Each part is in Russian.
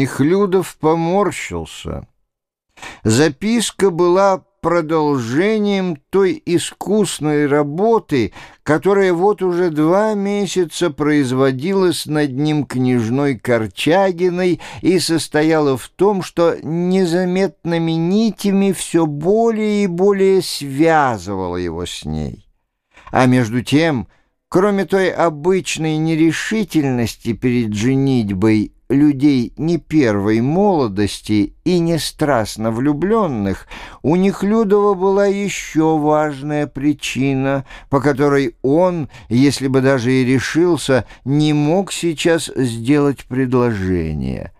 Нехлюдов поморщился. Записка была продолжением той искусной работы, которая вот уже два месяца производилась над ним княжной Корчагиной и состояла в том, что незаметными нитями все более и более связывала его с ней. А между тем, кроме той обычной нерешительности перед женитьбой, людей не первой молодости и не страстно влюбленных, у Нехлюдова была еще важная причина, по которой он, если бы даже и решился, не мог сейчас сделать предложение.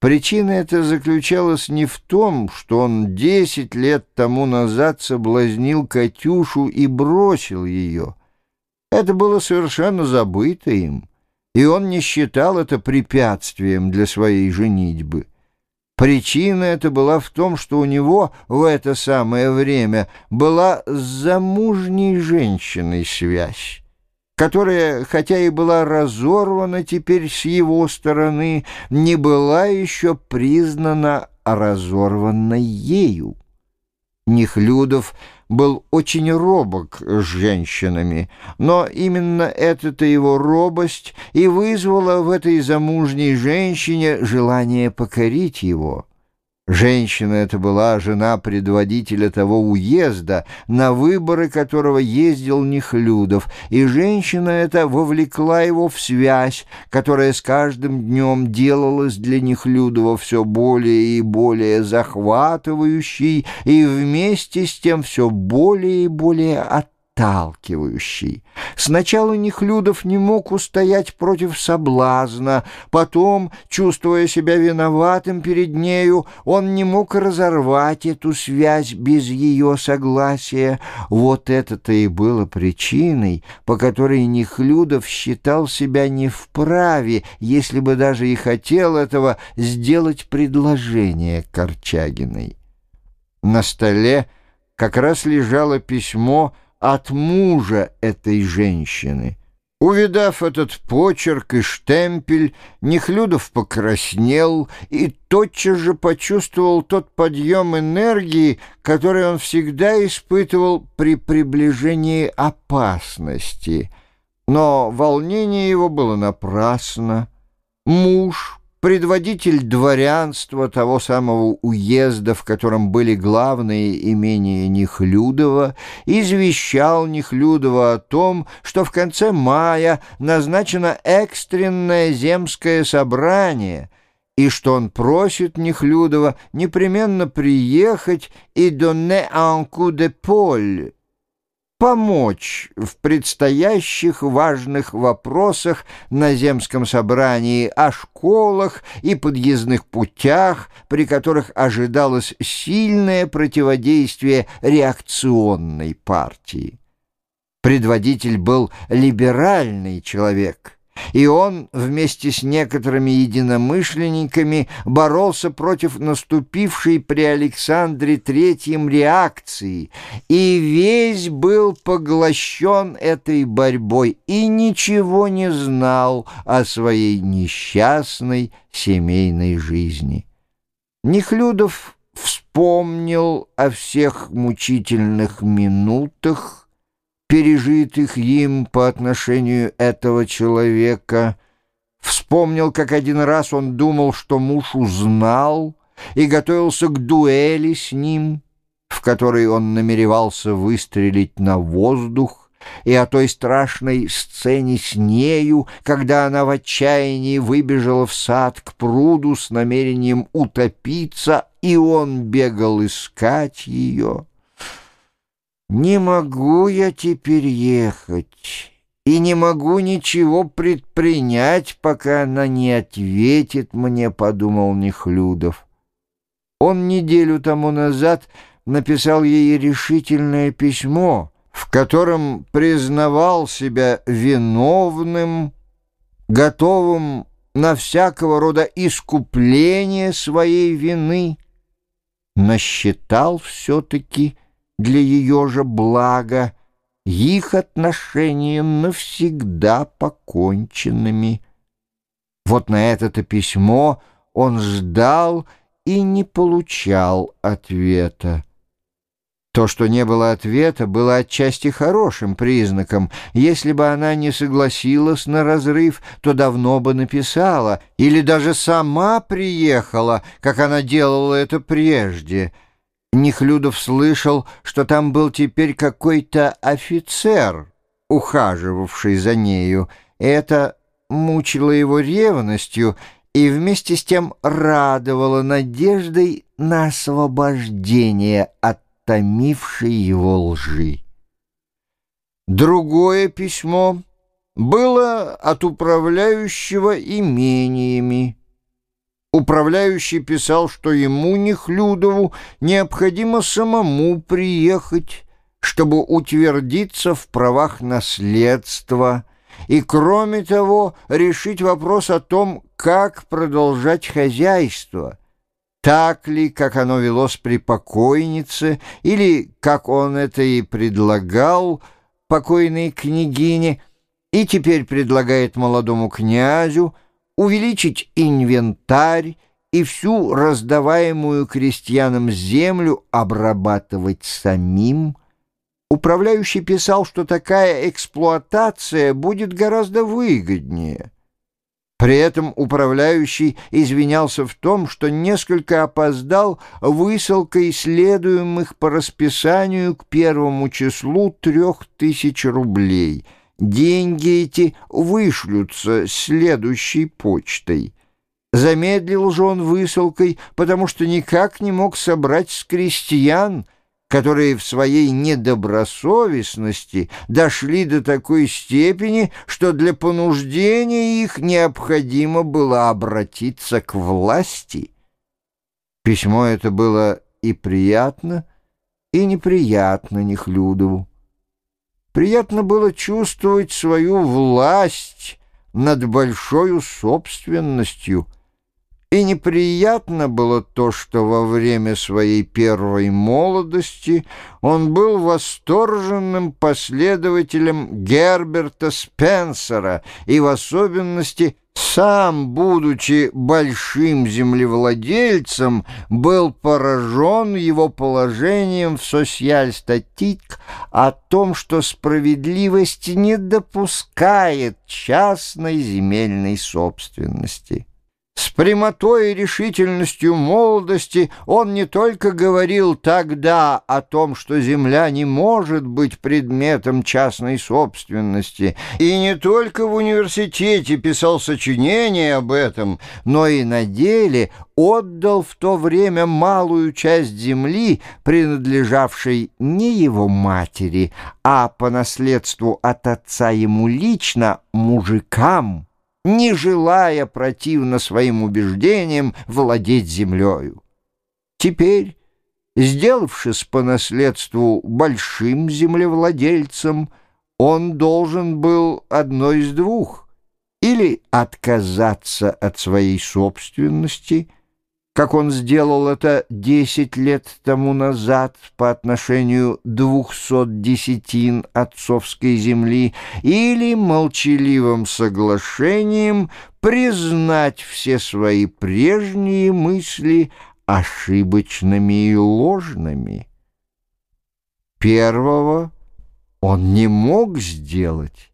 Причина эта заключалась не в том, что он десять лет тому назад соблазнил Катюшу и бросил ее. Это было совершенно забыто им и он не считал это препятствием для своей женитьбы. Причина эта была в том, что у него в это самое время была с замужней женщиной связь, которая, хотя и была разорвана теперь с его стороны, не была еще признана разорванной ею. Нехлюдов был очень робок с женщинами, но именно эта-то его робость и вызвала в этой замужней женщине желание покорить его. Женщина эта была жена предводителя того уезда, на выборы которого ездил Нехлюдов, и женщина эта вовлекла его в связь, которая с каждым днем делалась для Нехлюдова все более и более захватывающей и вместе с тем все более и более отталкивающей отталкивающий. Сначала Нехлюдов не мог устоять против соблазна, потом, чувствуя себя виноватым перед нею, он не мог разорвать эту связь без ее согласия. Вот это-то и было причиной, по которой Нехлюдов считал себя не вправе, если бы даже и хотел этого, сделать предложение Корчагиной. На столе как раз лежало письмо, от мужа этой женщины. Увидав этот почерк и штемпель, Нехлюдов покраснел и тотчас же почувствовал тот подъем энергии, который он всегда испытывал при приближении опасности. Но волнение его было напрасно. Муж предводитель дворянства того самого уезда, в котором были главные имения Нехлюдова, извещал Нехлюдова о том, что в конце мая назначено экстренное земское собрание — и что он просит Нехлюдова непременно приехать и donner un coup d'épaule, помочь в предстоящих важных вопросах на земском собрании о школах и подъездных путях, при которых ожидалось сильное противодействие реакционной партии. Предводитель был либеральный человек – и он вместе с некоторыми единомышленниками боролся против наступившей при Александре Третьем реакции, и весь был поглощен этой борьбой и ничего не знал о своей несчастной семейной жизни. Нехлюдов вспомнил о всех мучительных минутах, пережитых им по отношению этого человека, вспомнил, как один раз он думал, что муж узнал и готовился к дуэли с ним, в которой он намеревался выстрелить на воздух, и о той страшной сцене с нею, когда она в отчаянии выбежала в сад к пруду с намерением утопиться, и он бегал искать ее. Не могу я теперь ехать и не могу ничего предпринять, пока она не ответит мне, — подумал Нехлюдов. Он неделю тому назад написал ей решительное письмо, в котором признавал себя виновным, готовым на всякого рода искупление своей вины, насчитал все-таки для ее же блага, их отношения навсегда поконченными. Вот на это-то письмо он ждал и не получал ответа. То, что не было ответа, было отчасти хорошим признаком. Если бы она не согласилась на разрыв, то давно бы написала, или даже сама приехала, как она делала это прежде. Нехлюдов слышал, что там был теперь какой-то офицер, ухаживавший за нею. Это мучило его ревностью и вместе с тем радовало надеждой на освобождение от томившей его лжи. Другое письмо было от управляющего имениями. Управляющий писал, что ему, Нехлюдову, необходимо самому приехать, чтобы утвердиться в правах наследства и, кроме того, решить вопрос о том, как продолжать хозяйство — так ли, как оно велось при покойнице, или как он это и предлагал покойной княгине, и теперь предлагает молодому князю увеличить инвентарь и всю раздаваемую крестьянам землю обрабатывать самим. Управляющий писал, что такая эксплуатация будет гораздо выгоднее. При этом управляющий извинялся в том, что несколько опоздал высылкой следуемых по расписанию к первому числу трех тысяч рублей. Деньги эти вышлются следующей почтой. Замедлил же он высылкой, потому что никак не мог собрать с крестьян которые в своей недобросовестности дошли до такой степени, что для понуждения их необходимо было обратиться к власти. Письмо это было и приятно, и неприятно Нехлюдову. Приятно было чувствовать свою власть над большой собственностью — и неприятно было то, что во время своей первой молодости он был восторженным последователем Герберта Спенсера и в особенности сам, будучи большим землевладельцем, был поражен его положением в «Социаль-статик» о том, что справедливость не допускает частной земельной собственности. С прямотой и решительностью молодости он не только говорил тогда о том, что земля не может быть предметом частной собственности, и не только в университете писал сочинения об этом, но и на деле отдал в то время малую часть земли, принадлежавшей не его матери, а по наследству от отца ему лично мужикам не желая противно своим убеждениям владеть землею. Теперь, сделавшись по наследству большим землевладельцем, он должен был одно из двух — или отказаться от своей собственности — как он сделал это десять лет тому назад по отношению двухсот десятин отцовской земли, или молчаливым соглашением признать все свои прежние мысли ошибочными и ложными. Первого он не мог сделать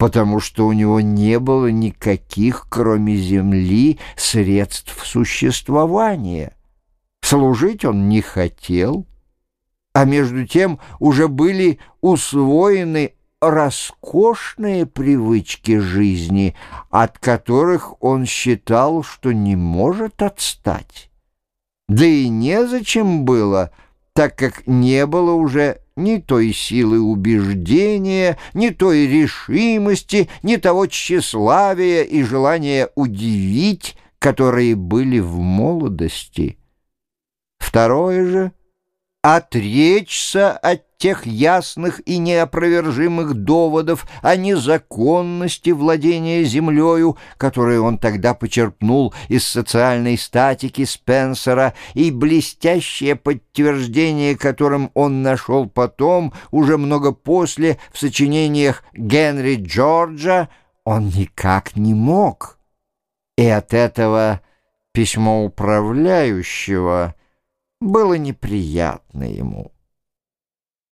потому что у него не было никаких, кроме земли, средств существования. Служить он не хотел, а между тем уже были усвоены роскошные привычки жизни, от которых он считал, что не может отстать. Да и незачем было, так как не было уже ни той силы убеждения, ни той решимости, ни того тщеславия и желания удивить, которые были в молодости. Второе же — отречься от тех ясных и неопровержимых доводов о незаконности владения землею, которые он тогда почерпнул из социальной статики Спенсера, и блестящее подтверждение, которым он нашел потом, уже много после, в сочинениях Генри Джорджа, он никак не мог. И от этого Письмо управляющего было неприятно ему.